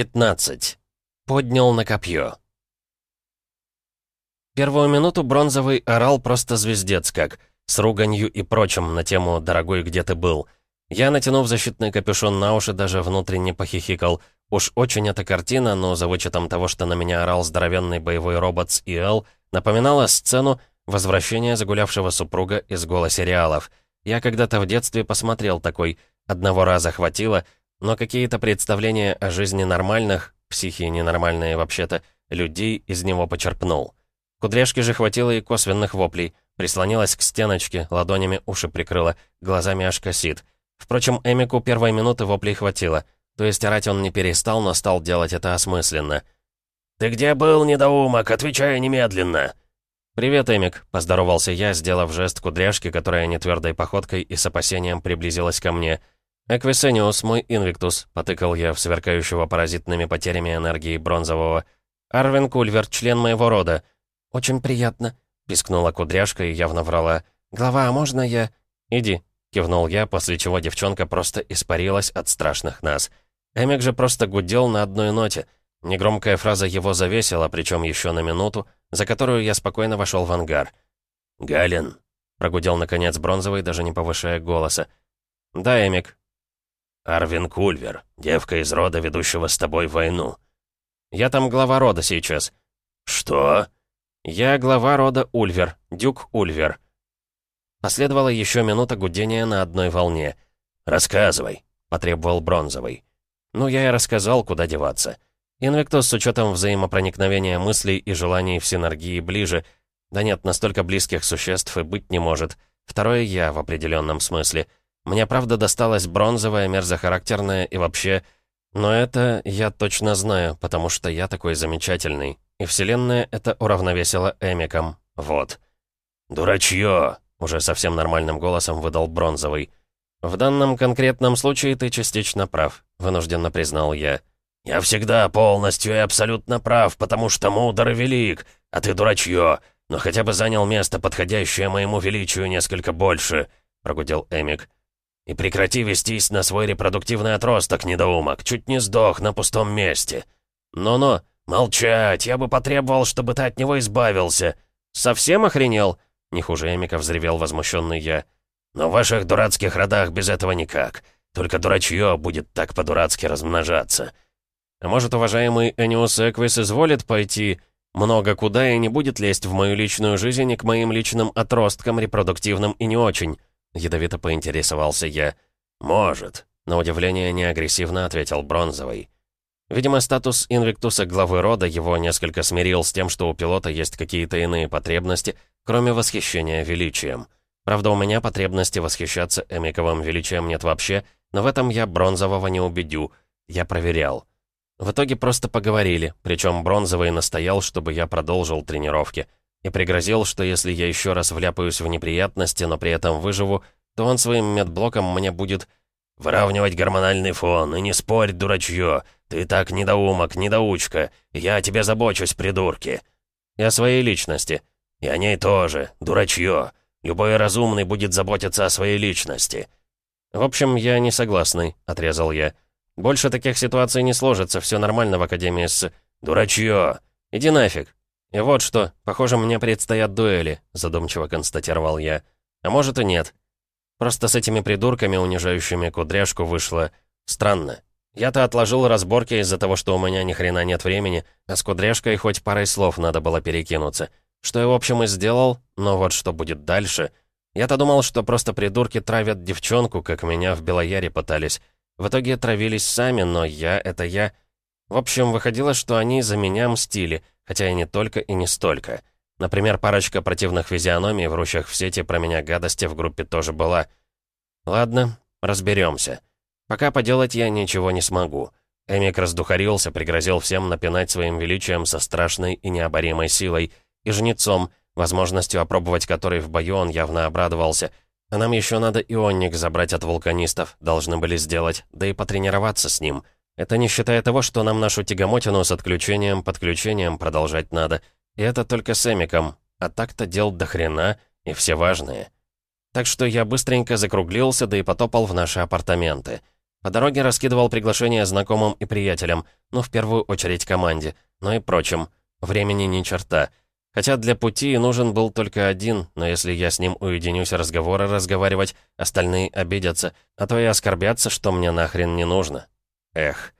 15. Поднял на копье. Первую минуту Бронзовый орал просто звездец как, с руганью и прочим на тему «Дорогой, где ты был?». Я, натянув защитный капюшон на уши, даже внутренне похихикал. Уж очень эта картина, но за вычетом того, что на меня орал здоровенный боевой робот с ИЛ, напоминала сцену возвращения загулявшего супруга из голосериалов. Я когда-то в детстве посмотрел такой, одного раза хватило, но какие-то представления о жизни нормальных, психи ненормальные вообще-то, людей из него почерпнул. Кудряшки же хватило и косвенных воплей, прислонилась к стеночке, ладонями уши прикрыла, глазами аж косит. Впрочем, Эмику первой минуты воплей хватило. То есть орать он не перестал, но стал делать это осмысленно. «Ты где был, недоумок? Отвечай немедленно!» «Привет, Эмик», — поздоровался я, сделав жест кудряшки, которая нетвердой походкой и с опасением приблизилась ко мне. «Эквисениус, мой инвиктус», — потыкал я в сверкающего паразитными потерями энергии бронзового. «Арвин Кульвер, член моего рода». «Очень приятно», — пискнула кудряшка и явно врала. «Глава, а можно я...» «Иди», Кивнул я, после чего девчонка просто испарилась от страшных нас. Эмик же просто гудел на одной ноте. Негромкая фраза его завесила, причем еще на минуту, за которую я спокойно вошел в ангар. «Галин», — прогудел наконец бронзовый, даже не повышая голоса. «Да, Эмик». «Арвин Кульвер, девка из рода, ведущего с тобой войну». «Я там глава рода сейчас». «Что?» «Я глава рода Ульвер, дюк Ульвер». Последовала еще минута гудения на одной волне. «Рассказывай», — потребовал Бронзовый. Ну, я и рассказал, куда деваться. Инвектус с учетом взаимопроникновения мыслей и желаний в синергии ближе. Да нет, настолько близких существ и быть не может. Второе я в определенном смысле. Мне правда досталась бронзовая, мерзохарактерная и вообще... Но это я точно знаю, потому что я такой замечательный. И Вселенная это уравновесила Эмиком. Вот. «Дурачье!» Уже совсем нормальным голосом выдал Бронзовый. «В данном конкретном случае ты частично прав», — вынужденно признал я. «Я всегда полностью и абсолютно прав, потому что мудр и велик, а ты дурачье, но хотя бы занял место, подходящее моему величию несколько больше», — прогудел Эмик. «И прекрати вестись на свой репродуктивный отросток, недоумок, чуть не сдох на пустом месте». «Но-но, молчать, я бы потребовал, чтобы ты от него избавился». «Совсем охренел?» Не хуже Эмика взревел возмущенный я. «Но в ваших дурацких родах без этого никак. Только дурачье будет так по-дурацки размножаться». «А может, уважаемый Эниус Эквис изволит пойти много куда и не будет лезть в мою личную жизнь и к моим личным отросткам, репродуктивным и не очень?» Ядовито поинтересовался я. «Может», — на удивление неагрессивно ответил Бронзовый. Видимо, статус инвиктуса главы рода его несколько смирил с тем, что у пилота есть какие-то иные потребности, кроме восхищения величием. Правда, у меня потребности восхищаться Эмиковым величием нет вообще, но в этом я Бронзового не убедю. Я проверял. В итоге просто поговорили, причем Бронзовый настоял, чтобы я продолжил тренировки. И пригрозил, что если я еще раз вляпаюсь в неприятности, но при этом выживу, то он своим медблоком мне будет... «Выравнивать гормональный фон, и не спорь, дурачье! Ты так недоумок, недоучка! Я о тебе забочусь, придурки!» «И о своей личности. И о ней тоже, дурачье. Любой разумный будет заботиться о своей личности». «В общем, я не согласный», — отрезал я. «Больше таких ситуаций не сложится, все нормально в Академии с...» «Дурачье!» «Иди нафиг!» «И вот что, похоже, мне предстоят дуэли», — задумчиво констатировал я. «А может и нет. Просто с этими придурками, унижающими кудряшку, вышло... странно. Я-то отложил разборки из-за того, что у меня ни хрена нет времени, а с кудряшкой хоть парой слов надо было перекинуться. Что я, в общем, и сделал, но вот что будет дальше. Я-то думал, что просто придурки травят девчонку, как меня в Белояре пытались. В итоге травились сами, но я — это я. В общем, выходило, что они за меня мстили, хотя и не только и не столько. Например, парочка противных физиономий, врущих в сети про меня гадости в группе тоже была. Ладно, разберемся. Пока поделать я ничего не смогу. Эмик раздухарился, пригрозил всем напинать своим величием со страшной и необоримой силой — и жнецом, возможностью опробовать который в бою он явно обрадовался. А нам еще надо ионник забрать от вулканистов, должны были сделать, да и потренироваться с ним. Это не считая того, что нам нашу тягомотину с отключением-подключением продолжать надо. И это только с Эмиком. А так-то дел до хрена, и все важные. Так что я быстренько закруглился, да и потопал в наши апартаменты. По дороге раскидывал приглашения знакомым и приятелям, ну, в первую очередь команде, но и прочим. Времени ни черта. Хотя для пути нужен был только один, но если я с ним уединюсь разговоры разговаривать, остальные обидятся, а то и оскорбятся, что мне нахрен не нужно. Эх.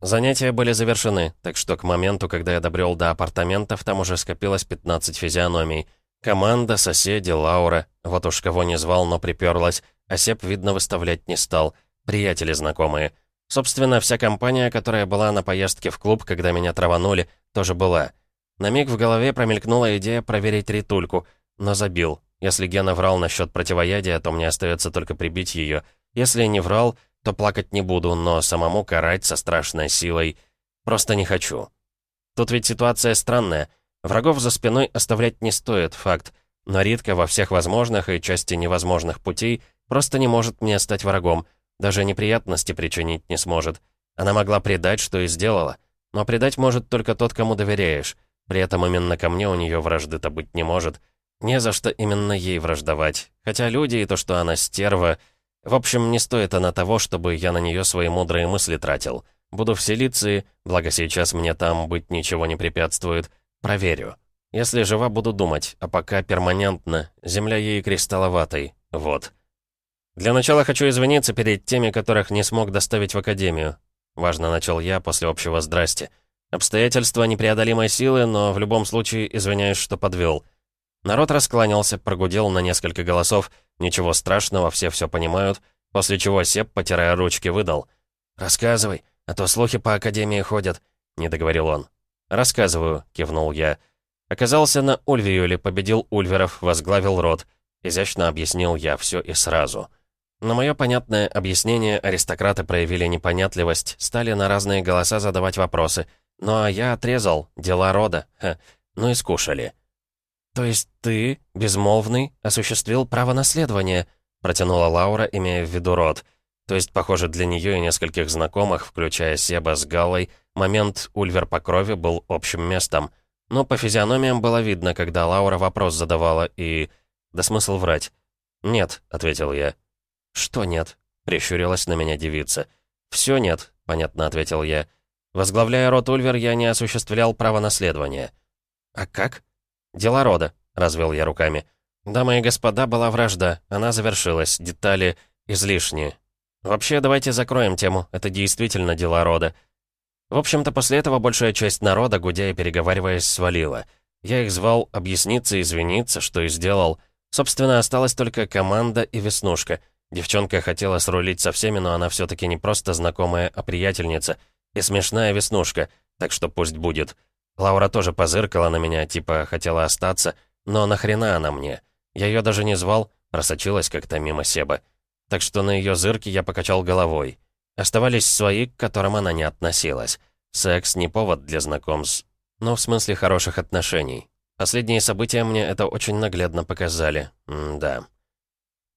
Занятия были завершены, так что к моменту, когда я добрел до апартаментов, там уже скопилось 15 физиономий. Команда, соседи, Лаура, вот уж кого не звал, но приперлась, а Сеп, видно, выставлять не стал. Приятели знакомые. Собственно, вся компания, которая была на поездке в клуб, когда меня траванули, тоже была. На миг в голове промелькнула идея проверить ритульку, но забил. Если Гена врал насчет противоядия, то мне остается только прибить ее. Если не врал, то плакать не буду, но самому карать со страшной силой просто не хочу. Тут ведь ситуация странная. Врагов за спиной оставлять не стоит, факт. Но Ритка во всех возможных и части невозможных путей просто не может мне стать врагом. Даже неприятности причинить не сможет. Она могла предать, что и сделала. Но предать может только тот, кому доверяешь. При этом именно ко мне у нее вражды-то быть не может. Не за что именно ей враждовать. Хотя люди и то, что она стерва... В общем, не стоит она того, чтобы я на нее свои мудрые мысли тратил. Буду в Селиции, благо сейчас мне там быть ничего не препятствует. Проверю. Если жива, буду думать, а пока перманентно. Земля ей кристалловатой. Вот. Для начала хочу извиниться перед теми, которых не смог доставить в Академию. Важно начал я после общего «здрасте». Обстоятельства непреодолимой силы, но в любом случае извиняюсь, что подвел. Народ раскланялся, прогудел на несколько голосов. Ничего страшного, все все понимают. После чего Сеп, потирая ручки, выдал. «Рассказывай, а то слухи по Академии ходят», — не договорил он. «Рассказываю», — кивнул я. Оказался на Ульвиюле, победил Ульверов, возглавил род. Изящно объяснил я все и сразу. На мое понятное объяснение аристократы проявили непонятливость, стали на разные голоса задавать вопросы — ну а я отрезал, дела рода. Ха, ну и скушали. «То есть ты, безмолвный, осуществил право наследования?» протянула Лаура, имея в виду род. То есть, похоже, для нее и нескольких знакомых, включая Себа с Галлой, момент Ульвер по крови был общим местом. Но по физиономиям было видно, когда Лаура вопрос задавала, и... Да смысл врать. «Нет», — ответил я. «Что нет?» — прищурилась на меня девица. «Все нет», — понятно ответил я. Возглавляя род Ульвер, я не осуществлял право наследования. «А как?» «Дела рода», — развел я руками. «Дамы и господа, была вражда. Она завершилась. Детали излишние. Вообще, давайте закроем тему. Это действительно дела рода». В общем-то, после этого большая часть народа, гудя и переговариваясь, свалила. Я их звал объясниться, извиниться, что и сделал. Собственно, осталась только команда и Веснушка. Девчонка хотела срулить со всеми, но она все-таки не просто знакомая, а приятельница — и смешная веснушка, так что пусть будет. Лаура тоже позыркала на меня, типа хотела остаться, но нахрена она мне? Я ее даже не звал, просочилась как-то мимо Себа. Так что на ее зырки я покачал головой. Оставались свои, к которым она не относилась. Секс не повод для знакомств, но в смысле хороших отношений. Последние события мне это очень наглядно показали. М да.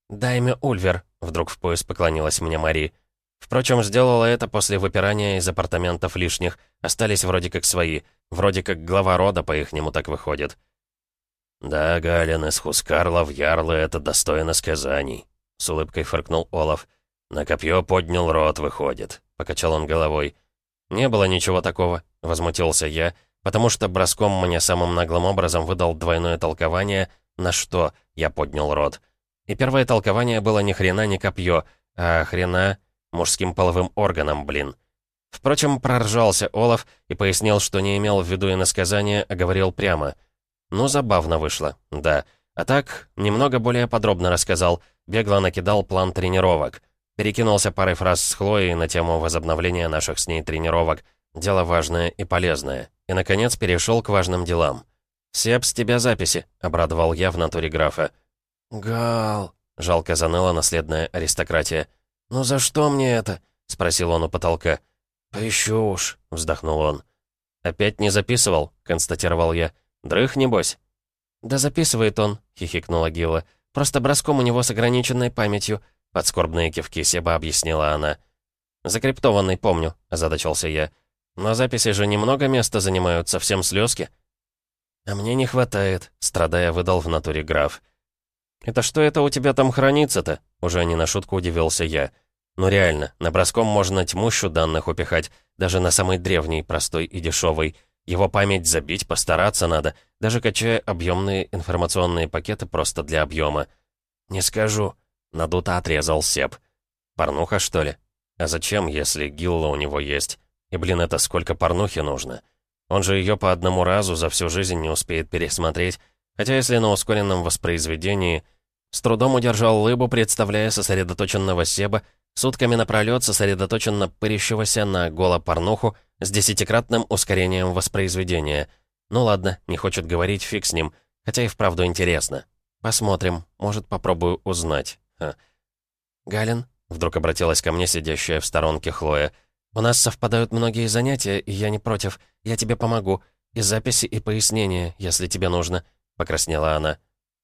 «Дай мне Ульвер», — вдруг в пояс поклонилась мне Мари. Впрочем, сделала это после выпирания из апартаментов лишних. Остались вроде как свои. Вроде как глава рода по-ихнему так выходит. «Да, Галин, из Хускарла в Ярлы это достойно сказаний», — с улыбкой фыркнул Олаф. «На копье поднял рот, выходит», — покачал он головой. «Не было ничего такого», — возмутился я, потому что броском мне самым наглым образом выдал двойное толкование, на что я поднял рот. И первое толкование было ни хрена не копье, а хрена Мужским половым органом, блин. Впрочем, проржался Олаф и пояснил, что не имел в виду иносказания, а говорил прямо. Ну, забавно вышло, да. А так, немного более подробно рассказал, бегло накидал план тренировок. Перекинулся парой фраз с Хлоей на тему возобновления наших с ней тренировок. Дело важное и полезное. И, наконец, перешел к важным делам. «Сеп, с тебя записи», — обрадовал я в натуре графа. «Гал», — жалко заныла наследная аристократия. «Ну за что мне это?» — спросил он у потолка. «Поищу уж», — вздохнул он. «Опять не записывал?» — констатировал я. «Дрых, небось?» «Да записывает он», — хихикнула Гила. «Просто броском у него с ограниченной памятью», — под кивки Себа объяснила она. «Закриптованный, помню», — озадачился я. «Но записи же немного места занимают, совсем слезки». «А мне не хватает», — страдая выдал в натуре граф. «Это что это у тебя там хранится-то?» Уже не на шутку удивился я. Ну реально, на броском можно тьмущу данных упихать, даже на самый древний, простой и дешевый. Его память забить постараться надо, даже качая объемные информационные пакеты просто для объема. «Не скажу», — надуто отрезал Сеп. «Порнуха, что ли? А зачем, если гилла у него есть? И, блин, это сколько порнухи нужно? Он же ее по одному разу за всю жизнь не успеет пересмотреть, хотя если на ускоренном воспроизведении...» С трудом удержал лыбу, представляя сосредоточенного Себа, сутками напролёт сосредоточенно пырящегося на голопорнуху с десятикратным ускорением воспроизведения. Ну ладно, не хочет говорить, фиг с ним, хотя и вправду интересно. Посмотрим, может, попробую узнать. Ха. «Галин?» — вдруг обратилась ко мне сидящая в сторонке Хлоя. «У нас совпадают многие занятия, и я не против. Я тебе помогу. И записи, и пояснения, если тебе нужно», — покраснела она.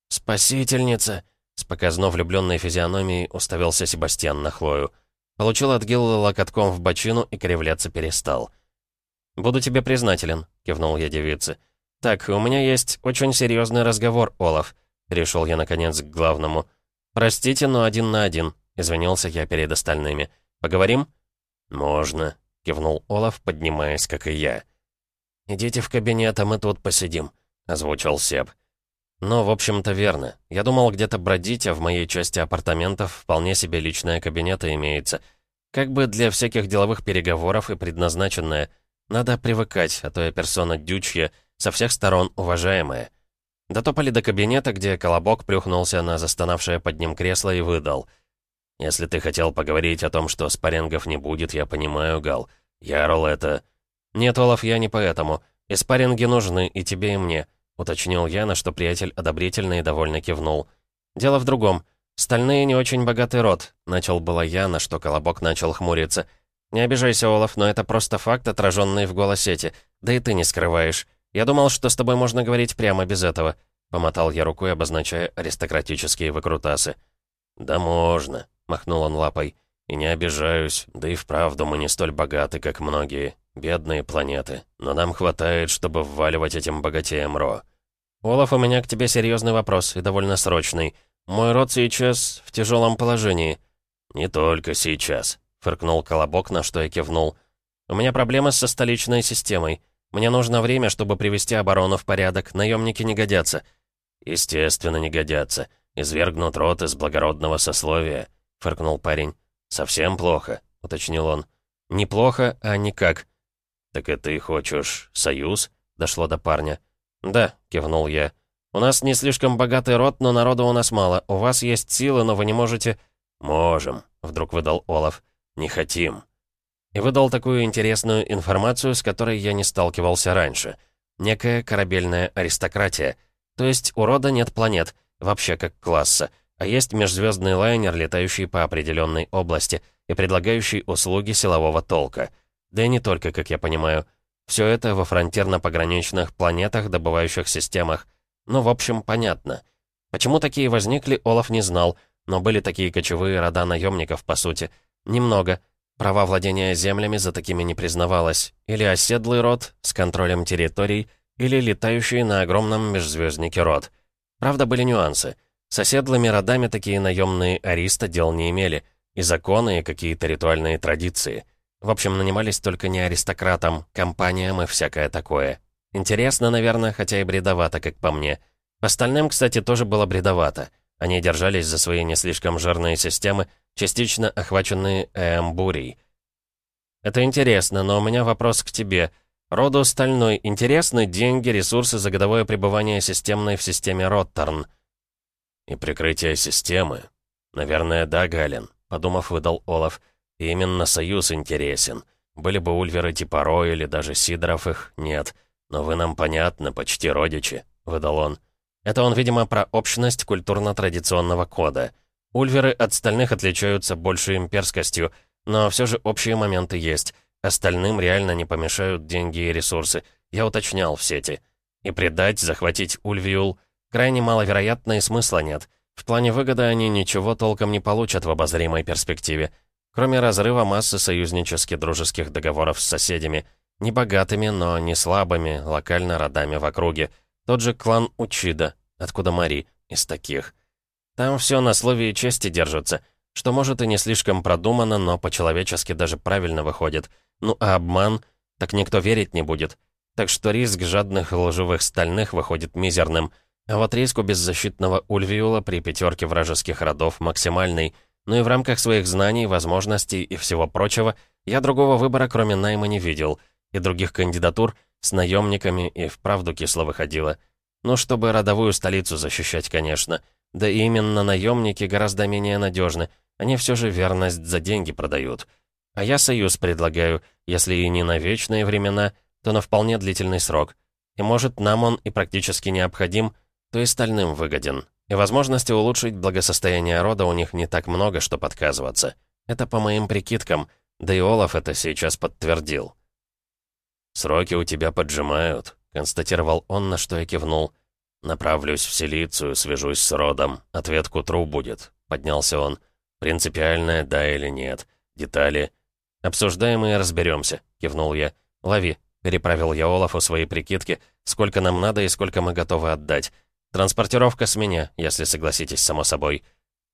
«Спасительница!» С показно влюбленной физиономией уставился Себастьян на Хлою. Получил от Гилла локотком в бочину и кривляться перестал. «Буду тебе признателен», — кивнул я девице. «Так, у меня есть очень серьезный разговор, Олаф», — перешел я, наконец, к главному. «Простите, но один на один», — извинился я перед остальными. «Поговорим?» «Можно», — кивнул Олаф, поднимаясь, как и я. «Идите в кабинет, а мы тут посидим», — озвучил Себ. «Ну, в общем-то, верно. Я думал где-то бродить, а в моей части апартаментов вполне себе личная кабинета имеется. Как бы для всяких деловых переговоров и предназначенная. Надо привыкать, а то я персона дючья, со всех сторон уважаемая». Дотопали до кабинета, где Колобок плюхнулся на застонавшее под ним кресло и выдал. «Если ты хотел поговорить о том, что спаррингов не будет, я понимаю, Гал. Ярл это...» «Нет, Олаф, я не поэтому. И спарринги нужны и тебе, и мне». — уточнил я, на что приятель одобрительно и довольно кивнул. «Дело в другом. Стальные не очень богатый род», — начал было я, на что Колобок начал хмуриться. «Не обижайся, Олаф, но это просто факт, отраженный в голосете. Да и ты не скрываешь. Я думал, что с тобой можно говорить прямо без этого», — помотал я рукой, обозначая аристократические выкрутасы. «Да можно», — махнул он лапой. «И не обижаюсь, да и вправду мы не столь богаты, как многие. Бедные планеты. Но нам хватает, чтобы вваливать этим богатеям Ро. Олаф, у меня к тебе серьезный вопрос и довольно срочный. Мой род сейчас в тяжелом положении. Не только сейчас, фыркнул Колобок, на что я кивнул. У меня проблемы со столичной системой. Мне нужно время, чтобы привести оборону в порядок. Наемники не годятся. Естественно, не годятся. Извергнут род из благородного сословия, фыркнул парень. Совсем плохо, уточнил он. Неплохо, а никак. «Так и ты хочешь союз?» — дошло до парня. «Да», — кивнул я. «У нас не слишком богатый род, но народу у нас мало. У вас есть силы, но вы не можете...» «Можем», — вдруг выдал Олаф. «Не хотим». И выдал такую интересную информацию, с которой я не сталкивался раньше. Некая корабельная аристократия. То есть у рода нет планет, вообще как класса, а есть межзвездный лайнер, летающий по определенной области и предлагающий услуги силового толка — да и не только, как я понимаю. Все это во фронтирно-пограничных планетах, добывающих системах. Ну, в общем, понятно. Почему такие возникли, Олаф не знал, но были такие кочевые рода наемников, по сути. Немного. Права владения землями за такими не признавалось. Или оседлый род с контролем территорий, или летающий на огромном межзвезднике род. Правда, были нюансы. С оседлыми родами такие наемные ариста дел не имели. И законы, и какие-то ритуальные традиции. В общем, нанимались только не аристократам, компаниям и всякое такое. Интересно, наверное, хотя и бредовато, как по мне. Остальным, кстати, тоже было бредовато. Они держались за свои не слишком жирные системы, частично охваченные ээмбурей. Это интересно, но у меня вопрос к тебе. Роду Стальной интересны деньги, ресурсы за годовое пребывание системной в системе Роттерн? И прикрытие системы? Наверное, да, Галин, подумав, выдал Олаф. Именно союз интересен. Были бы ульверы типа Ро или даже Сидоров их, нет. Но вы нам понятны, почти родичи», — выдал он. Это он, видимо, про общность культурно-традиционного кода. Ульверы от стальных отличаются большей имперскостью, но все же общие моменты есть. Остальным реально не помешают деньги и ресурсы. Я уточнял в сети. И предать, захватить Ульвиул крайне маловероятно и смысла нет. В плане выгоды они ничего толком не получат в обозримой перспективе. Кроме разрыва массы союзнических дружеских договоров с соседями. Не богатыми, но не слабыми, локально родами в округе. Тот же клан Учида, откуда Мари, из таких. Там все на слове и чести держится. Что может и не слишком продумано, но по-человечески даже правильно выходит. Ну а обман? Так никто верить не будет. Так что риск жадных лживых стальных выходит мизерным. А вот риск у беззащитного Ульвиула при пятерке вражеских родов максимальный. Ну и в рамках своих знаний, возможностей и всего прочего, я другого выбора кроме найма не видел. И других кандидатур с наемниками и вправду кисло выходило. Ну, чтобы родовую столицу защищать, конечно. Да и именно наемники гораздо менее надежны. Они все же верность за деньги продают. А я союз предлагаю, если и не на вечные времена, то на вполне длительный срок. И может, нам он и практически необходим, то и стальным выгоден. И возможности улучшить благосостояние рода у них не так много, что подказываться. Это по моим прикидкам, да и Олаф это сейчас подтвердил. «Сроки у тебя поджимают», — констатировал он, на что я кивнул. «Направлюсь в Силицию, свяжусь с родом. Ответ к утру будет», — поднялся он. «Принципиальное, да или нет. Детали...» «Обсуждаем и разберемся», — кивнул я. «Лови», — переправил я Олафу свои прикидки, сколько нам надо и сколько мы готовы отдать. Транспортировка с меня, если согласитесь, само собой».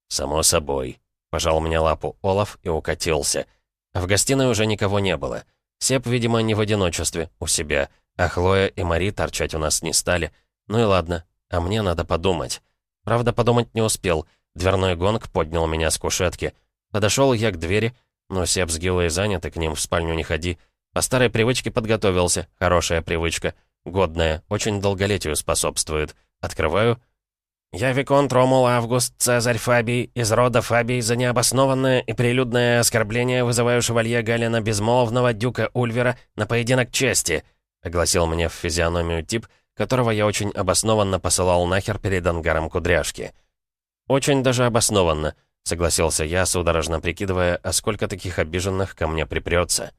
«Само собой», — пожал мне лапу Олаф и укатился. В гостиной уже никого не было. Сеп, видимо, не в одиночестве, у себя, а Хлоя и Мари торчать у нас не стали. Ну и ладно, а мне надо подумать. Правда, подумать не успел — Дверной гонг поднял меня с кушетки. Подошел я к двери, но Сеп с Гилой заняты, к ним в спальню не ходи. По старой привычке подготовился, хорошая привычка, годная, очень долголетию способствует. Открываю. «Я Виконт Ромул Август Цезарь Фабий, из рода Фабий, за необоснованное и прилюдное оскорбление вызываю шевалье Галина Безмолвного, дюка Ульвера, на поединок чести», огласил мне в физиономию тип, которого я очень обоснованно посылал нахер перед ангаром кудряшки. «Очень даже обоснованно», — согласился я, судорожно прикидывая, а сколько таких обиженных ко мне припрется.